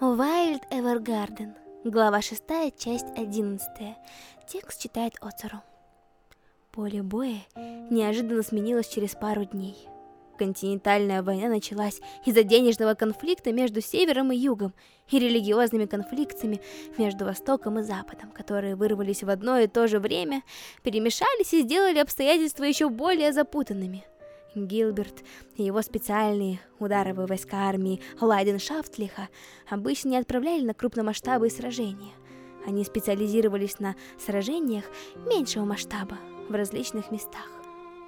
Wild Evergarden. Глава 6, часть 11. Текст читает Оцару. Поле боя неожиданно сменилось через пару дней. Континентальная война началась из-за денежного конфликта между Севером и Югом и религиозными конфликтами между Востоком и Западом, которые вырвались в одно и то же время, перемешались и сделали обстоятельства еще более запутанными. Гилберт и его специальные ударовые войска армии Лайденшафтлиха обычно не отправляли на крупномасштабные сражения. Они специализировались на сражениях меньшего масштаба в различных местах.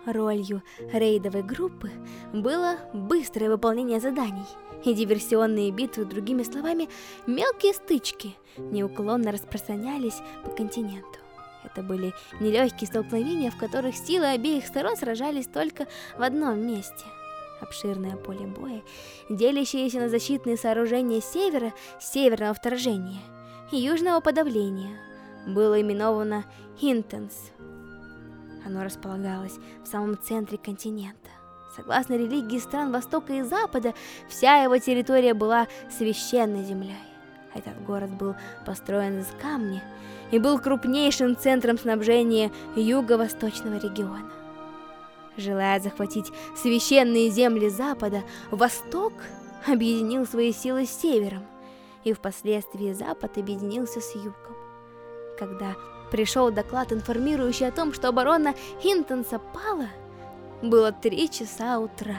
Ролью рейдовой группы было быстрое выполнение заданий и диверсионные битвы, другими словами, мелкие стычки, неуклонно распространялись по континенту. Это были нелегкие столкновения, в которых силы обеих сторон сражались только в одном месте. Обширное поле боя, делящееся на защитные сооружения севера, северного вторжения и южного подавления, было именовано Интенс. Оно располагалось в самом центре континента. Согласно религии стран Востока и Запада, вся его территория была священной землей. Этот город был построен из камня и был крупнейшим центром снабжения юго-восточного региона. Желая захватить священные земли Запада, Восток объединил свои силы с Севером, и впоследствии Запад объединился с Югом. Когда пришел доклад, информирующий о том, что оборона Хинтонса пала, было три часа утра.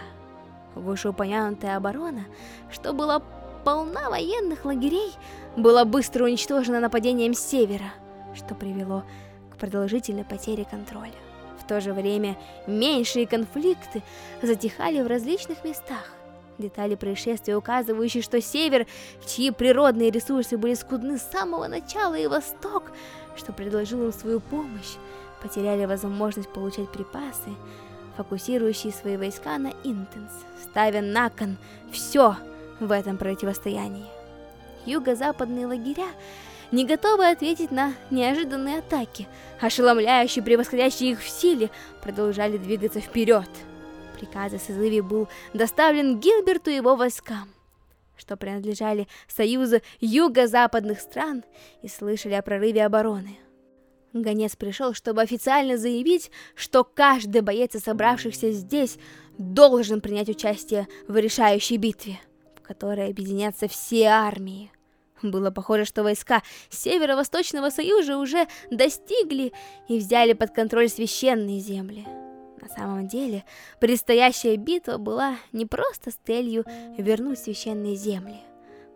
Вышеупомянутая оборона, что была полна военных лагерей, была быстро уничтожена нападением с севера, что привело к продолжительной потере контроля. В то же время меньшие конфликты затихали в различных местах. Детали происшествия, указывающие, что север, чьи природные ресурсы были скудны с самого начала, и восток, что предложил им свою помощь, потеряли возможность получать припасы, фокусирующие свои войска на Интенс, ставя на кон все в этом противостоянии. Юго-западные лагеря не готовы ответить на неожиданные атаки, ошеломляющие превосходящие их в силе, продолжали двигаться вперед. Приказ о созыве был доставлен Гилберту и его войскам, что принадлежали Союзу юго-западных стран и слышали о прорыве обороны. Гонец пришел, чтобы официально заявить, что каждый боец, собравшихся здесь, должен принять участие в решающей битве которой объединятся все армии. Было похоже, что войска Северо-Восточного Союза уже достигли и взяли под контроль священные земли. На самом деле, предстоящая битва была не просто с целью вернуть священные земли.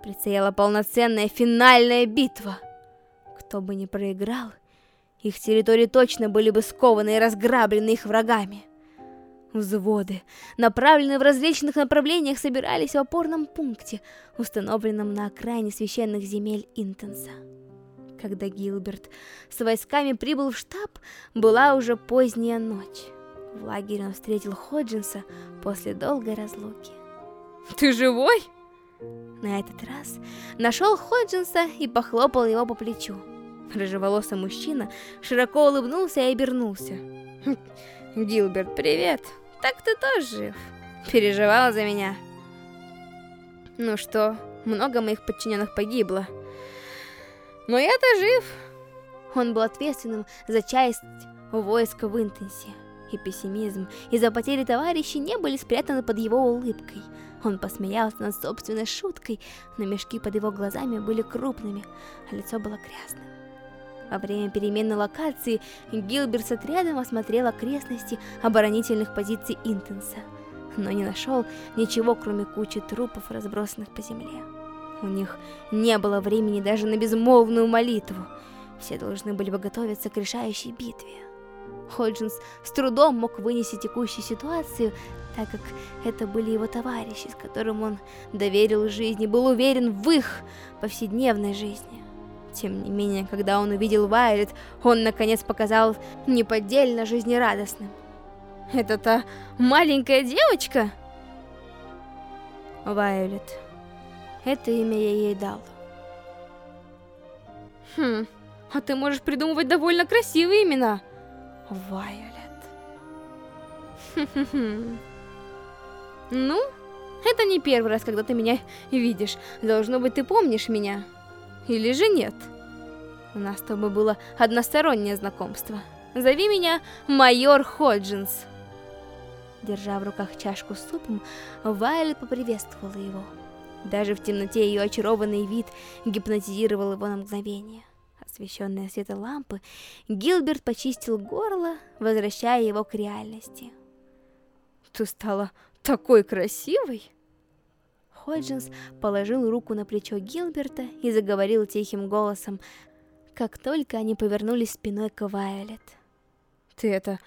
Предстояла полноценная финальная битва. Кто бы ни проиграл, их территории точно были бы скованы и разграблены их врагами. Взводы, направленные в различных направлениях, собирались в опорном пункте, установленном на окраине священных земель Интенса. Когда Гилберт с войсками прибыл в штаб, была уже поздняя ночь. В лагере он встретил Ходжинса после долгой разлуки. «Ты живой?» На этот раз нашел Ходжинса и похлопал его по плечу. Рыжеволосый мужчина широко улыбнулся и обернулся. «Гилберт, привет!» Так ты тоже жив. Переживал за меня. Ну что, много моих подчиненных погибло. Но я-то жив. Он был ответственным за часть войска в Интенсе. И пессимизм из-за потери товарищей не были спрятаны под его улыбкой. Он посмеялся над собственной шуткой, но мешки под его глазами были крупными, а лицо было грязным. Во время перемены локации Гилберт с отрядом осмотрел окрестности оборонительных позиций Интенса, но не нашел ничего, кроме кучи трупов, разбросанных по земле. У них не было времени даже на безмолвную молитву. Все должны были бы готовиться к решающей битве. Ходжинс с трудом мог вынести текущую ситуацию, так как это были его товарищи, с которым он доверил жизни, был уверен в их повседневной жизни. Тем не менее, когда он увидел Вайлет, он наконец показал неподдельно жизнерадостным. Это та маленькая девочка? Вайлет. Это имя я ей дал. Хм, а ты можешь придумывать довольно красивые имена. Вайолет. Ну, Это не первый раз, когда ты меня видишь. Должно быть, ты помнишь меня. Или же нет? У нас с тобой было одностороннее знакомство. Зови меня майор Ходжинс. Держа в руках чашку с супом, Вайлет поприветствовала его. Даже в темноте ее очарованный вид гипнотизировал его на мгновение. Освещенная светом лампы, Гилберт почистил горло, возвращая его к реальности. «Ты стала такой красивой!» Ходжинс положил руку на плечо Гилберта и заговорил тихим голосом, как только они повернулись спиной к Вайолет. «Ты это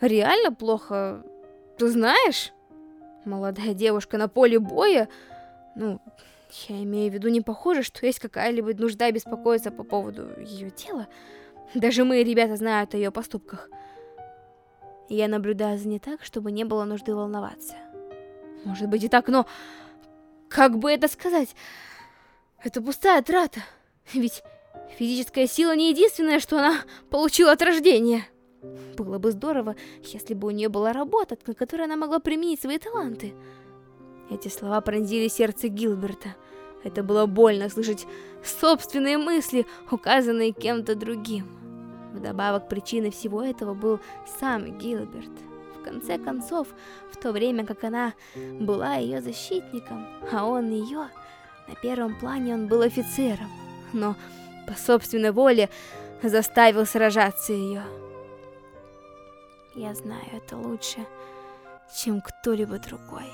реально плохо ты знаешь? Молодая девушка на поле боя... Ну, я имею в виду, не похоже, что есть какая-либо нужда беспокоиться по поводу ее тела. Даже мои ребята знают о ее поступках. Я наблюдаю за ней так, чтобы не было нужды волноваться. Может быть и так, но... Как бы это сказать? Это пустая трата. Ведь физическая сила не единственное, что она получила от рождения. Было бы здорово, если бы у нее была работа, на которой она могла применить свои таланты. Эти слова пронзили сердце Гилберта. Это было больно слышать собственные мысли, указанные кем-то другим. Вдобавок, причиной всего этого был сам Гилберт. Конце концов, в то время как она была ее защитником, а он ее, на первом плане он был офицером, но по собственной воле заставил сражаться ее. Я знаю это лучше, чем кто-либо другой.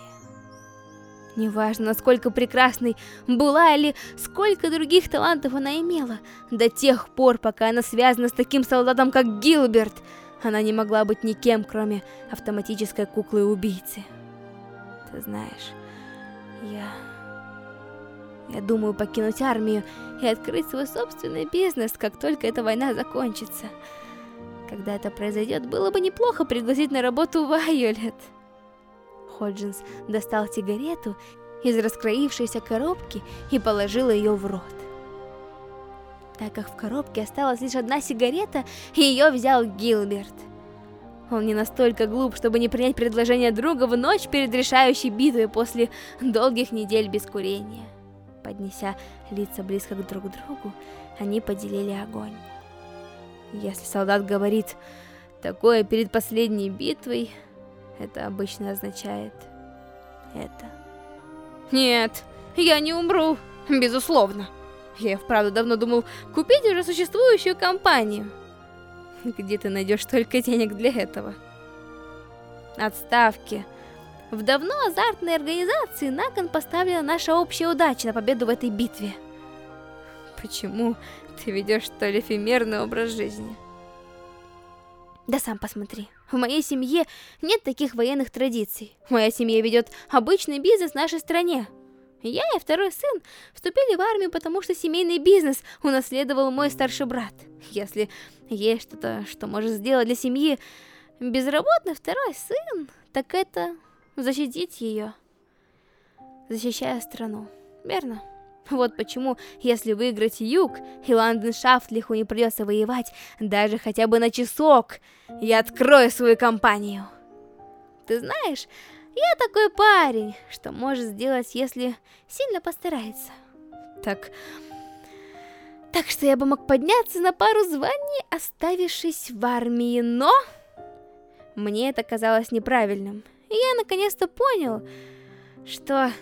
Неважно, насколько прекрасной была или сколько других талантов она имела, до тех пор, пока она связана с таким солдатом, как Гилберт, она не могла быть никем, кроме автоматической куклы-убийцы. Ты знаешь, я... Я думаю покинуть армию и открыть свой собственный бизнес, как только эта война закончится. Когда это произойдет, было бы неплохо пригласить на работу Вайолет. Ходжинс достал сигарету из раскроившейся коробки и положил ее в рот. Так как в коробке осталась лишь одна сигарета, ее взял Гилберт. Он не настолько глуп, чтобы не принять предложение друга в ночь перед решающей битвой после долгих недель без курения. Поднеся лица близко друг к другу, они поделили огонь. Если солдат говорит такое перед последней битвой, это обычно означает это. Нет, я не умру, безусловно. Я вправду давно думал купить уже существующую компанию. Где ты найдешь столько денег для этого? Отставки. В давно азартной организации на кон поставлена наша общая удача на победу в этой битве. Почему ты ведешь столь эфемерный образ жизни? Да сам посмотри. В моей семье нет таких военных традиций. Моя семья ведет обычный бизнес в нашей стране. Я и второй сын вступили в армию, потому что семейный бизнес унаследовал мой старший брат. Если есть что-то, что может сделать для семьи безработный второй сын, так это защитить ее, защищая страну. Верно? Вот почему, если выиграть юг, и Ланденшафтлиху не придется воевать даже хотя бы на часок, я открою свою компанию. Ты знаешь, я такой парень, что может сделать, если сильно постарается. Так... Так что я бы мог подняться на пару званий, оставившись в армии, но... Мне это казалось неправильным. И я наконец-то понял, что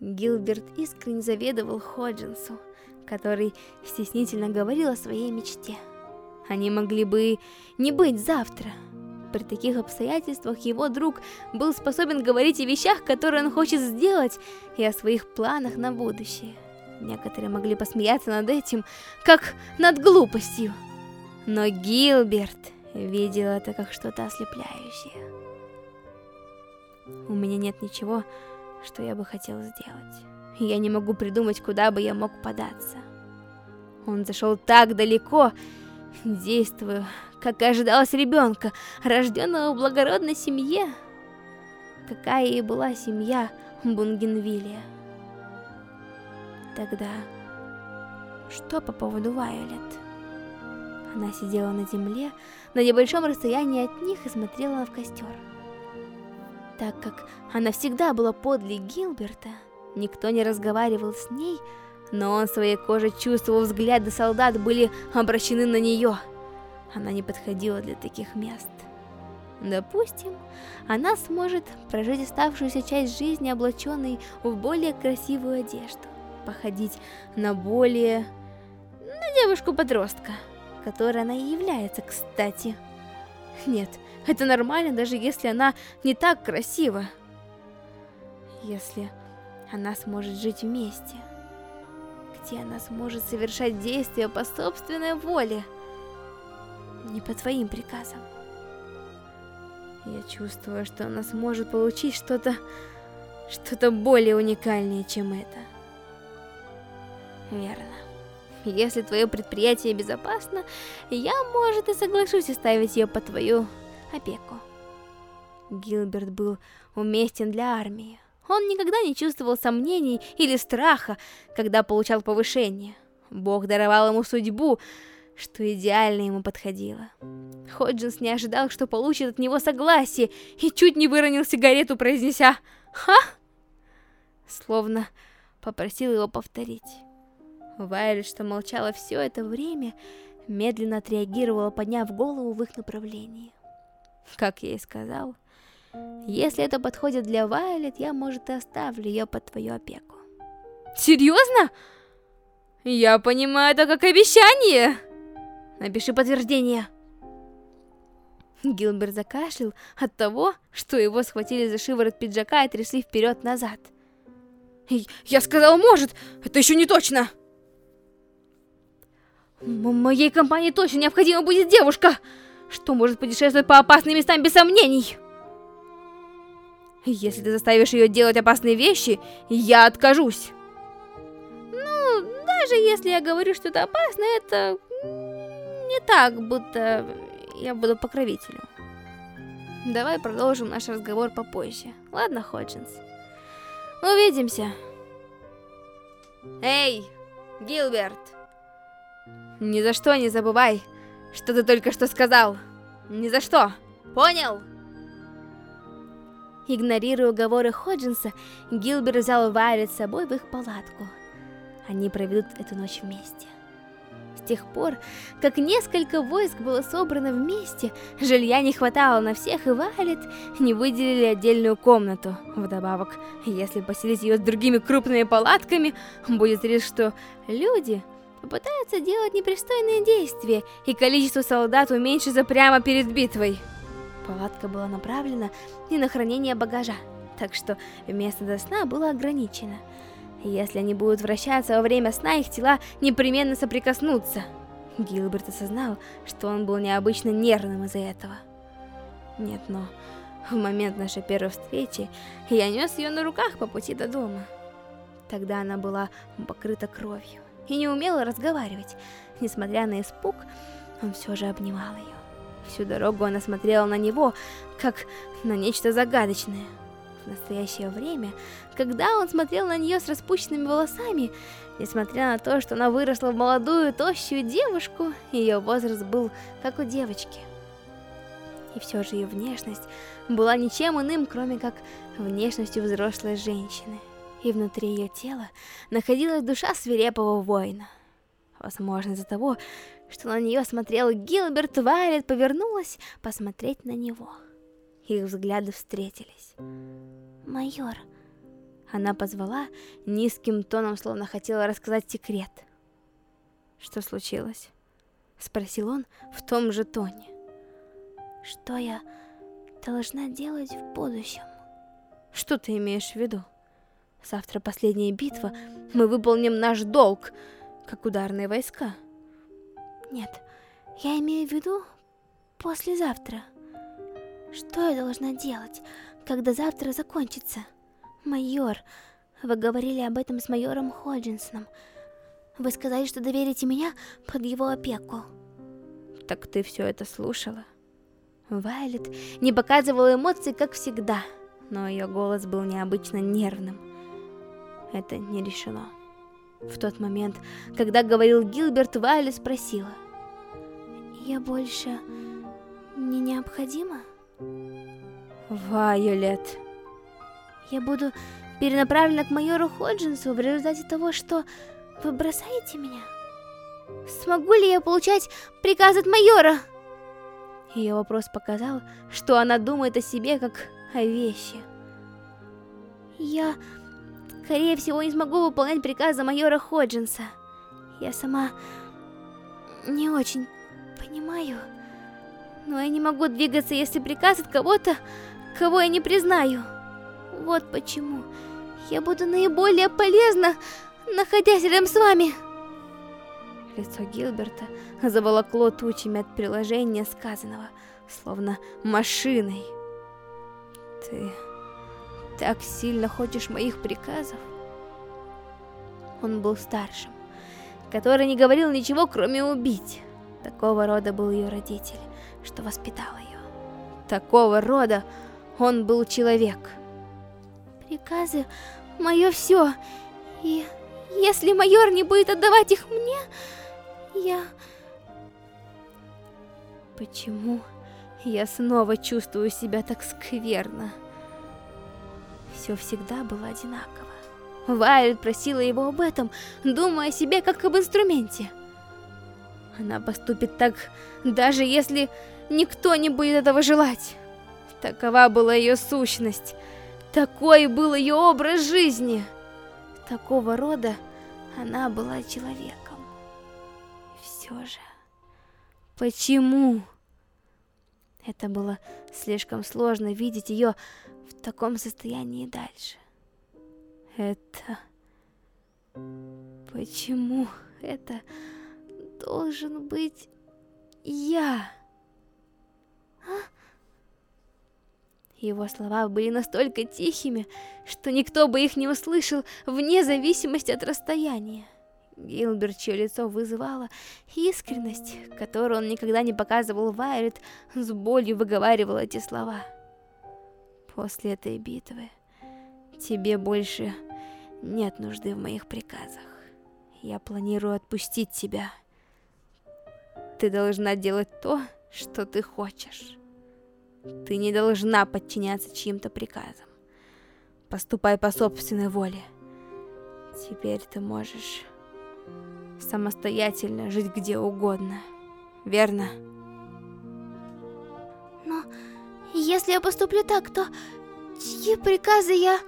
Гилберт искренне заведовал Ходжинсу, который стеснительно говорил о своей мечте. Они могли бы не быть завтра. При таких обстоятельствах его друг был способен говорить о вещах, которые он хочет сделать, и о своих планах на будущее. Некоторые могли посмеяться над этим, как над глупостью. Но Гилберт видел это как что-то ослепляющее. У меня нет ничего, что я бы хотел сделать. Я не могу придумать, куда бы я мог податься. Он зашел так далеко, действуя, как и ожидалось ребенка, рожденного в благородной семье, какая и была семья Бунгенвилля. Тогда, что по поводу Вайолет? Она сидела на земле, на небольшом расстоянии от них и смотрела в костер. Так как она всегда была подле Гилберта, никто не разговаривал с ней, но он своей кожей чувствовал взгляды солдат были обращены на нее. Она не подходила для таких мест. Допустим, она сможет прожить оставшуюся часть жизни, облаченной в более красивую одежду, походить на более... на девушку-подростка, которой она и является, кстати. Нет, это нормально, даже если она не так красива. Если она сможет жить вместе, где она сможет совершать действия по собственной воле, не по твоим приказам. Я чувствую, что она сможет получить что-то... Что-то более уникальное, чем это. Верно. Если твое предприятие безопасно, я, может, и соглашусь оставить ее под твою опеку. Гилберт был уместен для армии. Он никогда не чувствовал сомнений или страха, когда получал повышение. Бог даровал ему судьбу, что идеально ему подходило. Ходжинс не ожидал, что получит от него согласие, и чуть не выронил сигарету, произнеся «Ха!», словно попросил его повторить. Вайлет, что молчала все это время, медленно отреагировала, подняв голову в их направлении. Как я и сказал, если это подходит для Вайлет, я, может, и оставлю ее под твою опеку. Серьезно? Я понимаю это как обещание! Напиши подтверждение. Гилберт закашлял от того, что его схватили за шиворот пиджака и трясли вперед-назад. «Я сказал, может! Это еще не точно!» М «Моей компании точно необходима будет девушка, что может путешествовать по опасным местам без сомнений!» «Если ты заставишь ее делать опасные вещи, я откажусь!» «Ну, даже если я говорю, что это опасно, это не так, будто я буду покровителем. Давай продолжим наш разговор попозже. Ладно, Ходжинс? Увидимся. Эй, Гилберт! Ни за что не забывай, что ты только что сказал. Ни за что. Понял? Игнорируя уговоры Ходжинса, Гилберт взял Вайлет с собой в их палатку. Они проведут эту ночь вместе тех пор, как несколько войск было собрано вместе, жилья не хватало на всех, и Вайлет не выделили отдельную комнату. Вдобавок, если поселить ее с другими крупными палатками, будет риск, что люди попытаются делать непристойные действия, и количество солдат уменьшится прямо перед битвой. Палатка была направлена не на хранение багажа, так что место до сна было ограничено. Если они будут вращаться во время сна, их тела непременно соприкоснутся. Гилберт осознал, что он был необычно нервным из-за этого. Нет, но в момент нашей первой встречи я нес ее на руках по пути до дома. Тогда она была покрыта кровью и не умела разговаривать. Несмотря на испуг, он все же обнимал ее. Всю дорогу она смотрела на него, как на нечто загадочное в настоящее время, когда он смотрел на нее с распущенными волосами, несмотря на то, что она выросла в молодую, тощую девушку, ее возраст был как у девочки. И все же ее внешность была ничем иным, кроме как внешностью взрослой женщины. И внутри ее тела находилась душа свирепого воина. Возможно, из-за того, что на нее смотрел Гилберт, Вайлет повернулась посмотреть на него. Их взгляды встретились. «Майор...» Она позвала низким тоном, словно хотела рассказать секрет. «Что случилось?» Спросил он в том же тоне. «Что я должна делать в будущем?» «Что ты имеешь в виду?» «Завтра последняя битва, мы выполним наш долг, как ударные войска». «Нет, я имею в виду послезавтра». Что я должна делать, когда завтра закончится? Майор, вы говорили об этом с майором Ходжинсоном. Вы сказали, что доверите меня под его опеку. Так ты все это слушала? Вайлет не показывала эмоций, как всегда, но ее голос был необычно нервным. Это не решено. В тот момент, когда говорил Гилберт, Вайлет спросила. «Я больше не необходима?» Вайолет. Я буду перенаправлена к майору Ходжинсу в результате того, что вы бросаете меня? Смогу ли я получать приказ от майора? Ее вопрос показал, что она думает о себе как о вещи. Я, скорее всего, не смогу выполнять приказы майора Ходжинса. Я сама не очень понимаю, но я не могу двигаться, если приказ от кого-то, кого я не признаю. Вот почему я буду наиболее полезна, находясь рядом с вами. Лицо Гилберта заволокло тучами от приложения сказанного, словно машиной. Ты так сильно хочешь моих приказов? Он был старшим, который не говорил ничего, кроме убить. Такого рода был ее родитель, что воспитал ее. Такого рода он был человек. Приказы — мое все, и если майор не будет отдавать их мне, я... Почему я снова чувствую себя так скверно? Все всегда было одинаково. Вайлет просила его об этом, думая о себе как об инструменте. Она поступит так, даже если никто не будет этого желать. Такова была ее сущность. Такой был ее образ жизни. Такого рода она была человеком. Все же, почему? Это было слишком сложно видеть ее в таком состоянии дальше. Это... Почему это должен быть я? А? Его слова были настолько тихими, что никто бы их не услышал вне зависимости от расстояния. Гилберт, чье лицо вызывало искренность, которую он никогда не показывал Вайрет, с болью выговаривал эти слова. После этой битвы тебе больше нет нужды в моих приказах. Я планирую отпустить тебя. Ты должна делать то, что ты хочешь. Ты не должна подчиняться чьим-то приказам. Поступай по собственной воле. Теперь ты можешь самостоятельно жить где угодно. Верно? Но если я поступлю так, то чьи приказы я...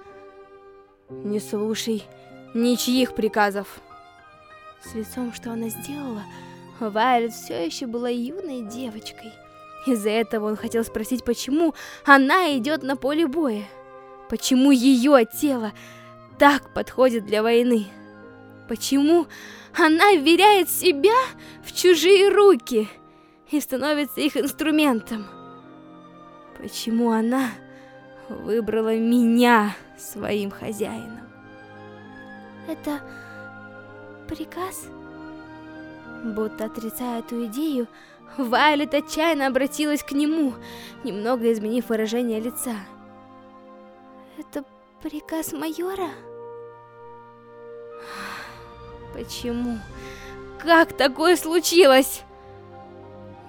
Не слушай ничьих приказов. С лицом, что она сделала, Вайлет все еще была юной девочкой. Из-за этого он хотел спросить, почему она идет на поле боя. Почему ее тело так подходит для войны? Почему она вверяет себя в чужие руки и становится их инструментом? Почему она выбрала меня своим хозяином? Это приказ? Будто отрицая эту идею, Вайлет отчаянно обратилась к нему, немного изменив выражение лица. Это приказ майора? Почему? Как такое случилось?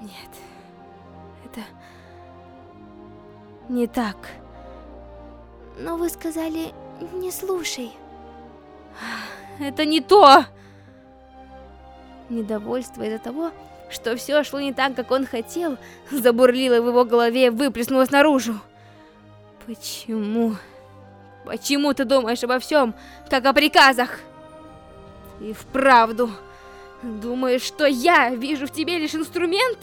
Нет, не так. Но вы сказали, не слушай. Это не то! Недовольство из-за того, что все шло не так, как он хотел, забурлило в его голове и выплеснулось наружу. Почему? Почему ты думаешь обо всем, как о приказах? И вправду, думаешь, что я вижу в тебе лишь инструмент?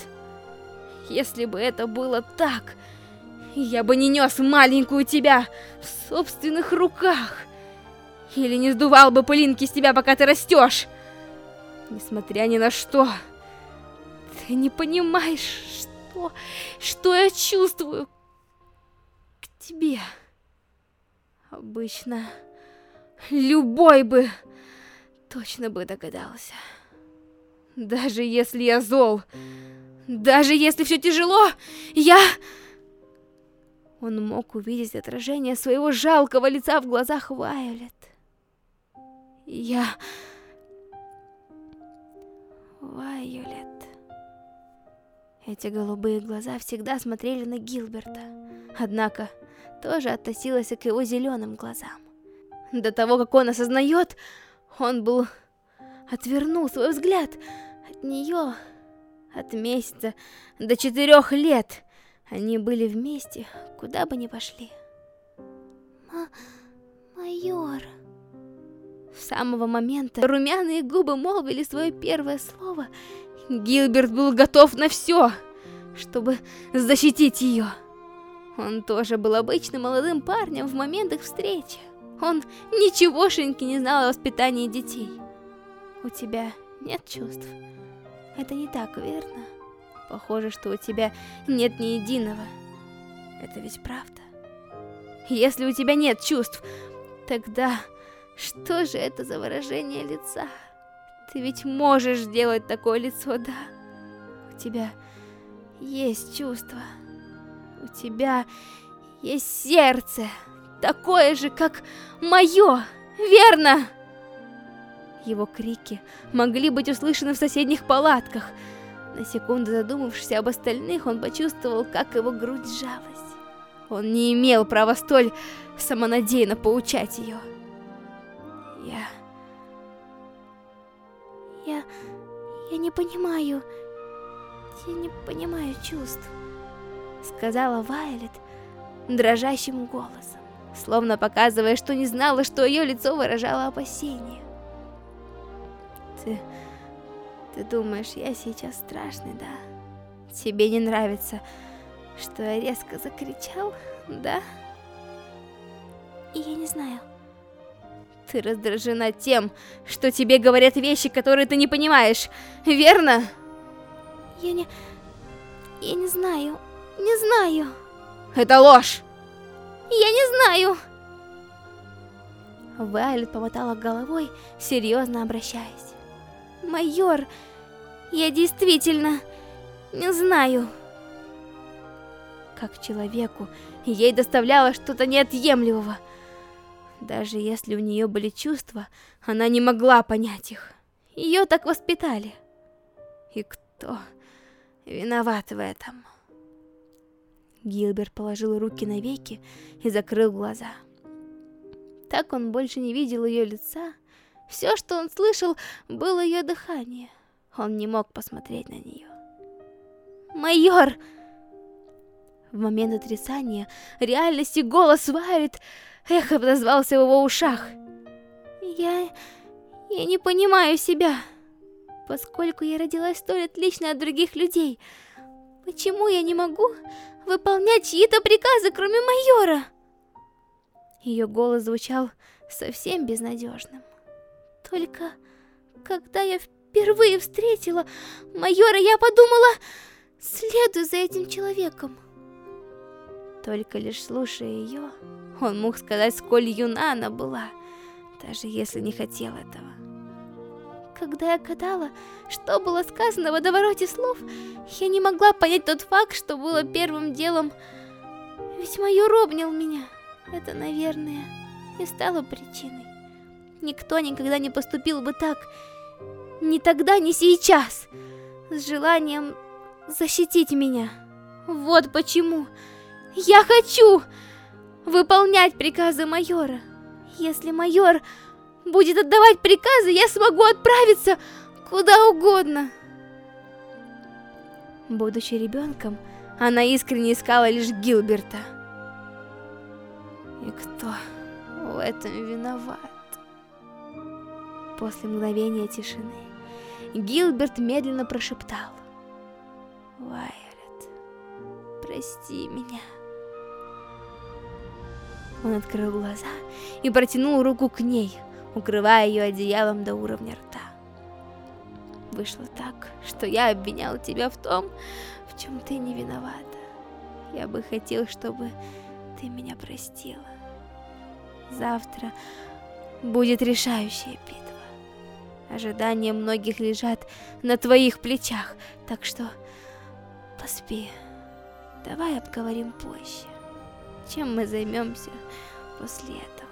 Если бы это было так, я бы не нес маленькую тебя в собственных руках. Или не сдувал бы пылинки с тебя, пока ты растешь. Несмотря ни на что. Ты не понимаешь, что, что я чувствую к тебе. Обычно любой бы точно бы догадался. Даже если я зол, даже если все тяжело, я... Он мог увидеть отражение своего жалкого лица в глазах Вайолет. Я... Вайолет... Эти голубые глаза всегда смотрели на Гилберта. Однако, тоже относилась к его зеленым глазам. До того, как он осознает, он был... отвернул свой взгляд от нее, от месяца до четырех лет. Они были вместе, куда бы ни пошли. Ма... майор... С самого момента румяные губы молвили свое первое слово. Гилберт был готов на все, чтобы защитить ее. Он тоже был обычным молодым парнем в момент их встречи. Он ничегошеньки не знал о воспитании детей. У тебя нет чувств. Это не так, верно? Похоже, что у тебя нет ни единого. Это ведь правда. Если у тебя нет чувств, тогда что же это за выражение лица? Ты ведь можешь сделать такое лицо, да? У тебя есть чувства. У тебя есть сердце, такое же, как мое, верно? Его крики могли быть услышаны в соседних палатках. На секунду задумавшись об остальных, он почувствовал, как его грудь сжалась. Он не имел права столь самонадеянно поучать ее. Я... Я... Я не понимаю... Я не понимаю чувств. Сказала Вайлет дрожащим голосом, словно показывая, что не знала, что ее лицо выражало опасение. Ты... Ты думаешь, я сейчас страшный, да? Тебе не нравится, что я резко закричал, да? И я не знаю, ты раздражена тем, что тебе говорят вещи, которые ты не понимаешь, верно? Я не... Я не знаю. Не знаю. Это ложь! Я не знаю. Вайлет помотала головой, серьезно обращаясь. Майор, я действительно не знаю. Как человеку, ей доставляло что-то неотъемлемого – даже если у нее были чувства, она не могла понять их. Ее так воспитали. И кто виноват в этом? Гилберт положил руки на веки и закрыл глаза. Так он больше не видел ее лица. Все, что он слышал, было ее дыхание. Он не мог посмотреть на нее. «Майор!» В момент отрицания реальности голос Вайрит Эхо отозвался в его ушах. Я... я не понимаю себя. Поскольку я родилась столь отлично от других людей, почему я не могу выполнять чьи-то приказы, кроме майора? Ее голос звучал совсем безнадежным. Только когда я впервые встретила майора, я подумала, следуй за этим человеком. Только лишь слушая ее, он мог сказать, сколь юна она была, даже если не хотел этого. Когда я гадала, что было сказано в водовороте слов, я не могла понять тот факт, что было первым делом. Ведь майор обнял меня. Это, наверное, и стало причиной. Никто никогда не поступил бы так. Ни тогда, ни сейчас. С желанием защитить меня. Вот почему. Я хочу выполнять приказы майора. Если майор будет отдавать приказы, я смогу отправиться куда угодно. Будучи ребенком, она искренне искала лишь Гилберта. И кто в этом виноват? После мгновения тишины Гилберт медленно прошептал. Вайолет, прости меня. Он открыл глаза и протянул руку к ней, укрывая ее одеялом до уровня рта. Вышло так, что я обвинял тебя в том, в чем ты не виновата. Я бы хотел, чтобы ты меня простила. Завтра будет решающая битва. Ожидания многих лежат на твоих плечах, так что поспи. Давай обговорим позже чем мы займемся после этого.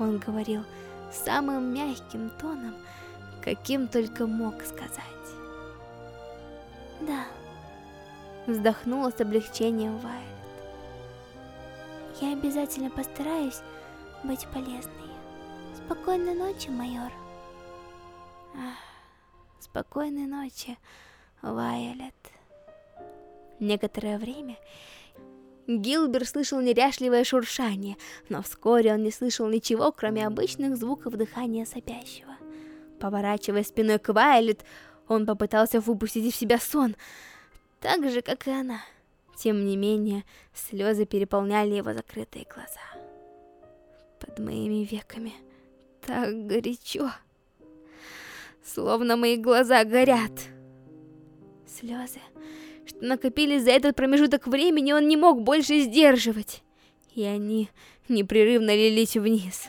Он говорил самым мягким тоном, каким только мог сказать. Да, вздохнула с облегчением Вайлет. Я обязательно постараюсь быть полезной. Спокойной ночи, майор. Спокойной ночи, Вайолет. Некоторое время Гилбер слышал неряшливое шуршание, но вскоре он не слышал ничего, кроме обычных звуков дыхания сопящего. Поворачивая спиной к Вайлет, он попытался выпустить из себя сон, так же, как и она. Тем не менее, слезы переполняли его закрытые глаза. Под моими веками так горячо, словно мои глаза горят. Слезы, что накопились за этот промежуток времени, он не мог больше сдерживать, и они непрерывно лились вниз.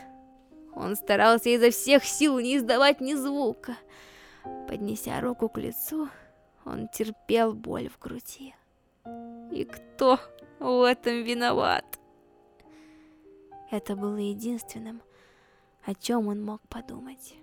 Он старался изо всех сил не издавать ни звука. Поднеся руку к лицу, он терпел боль в груди. И кто в этом виноват? Это было единственным, о чем он мог подумать.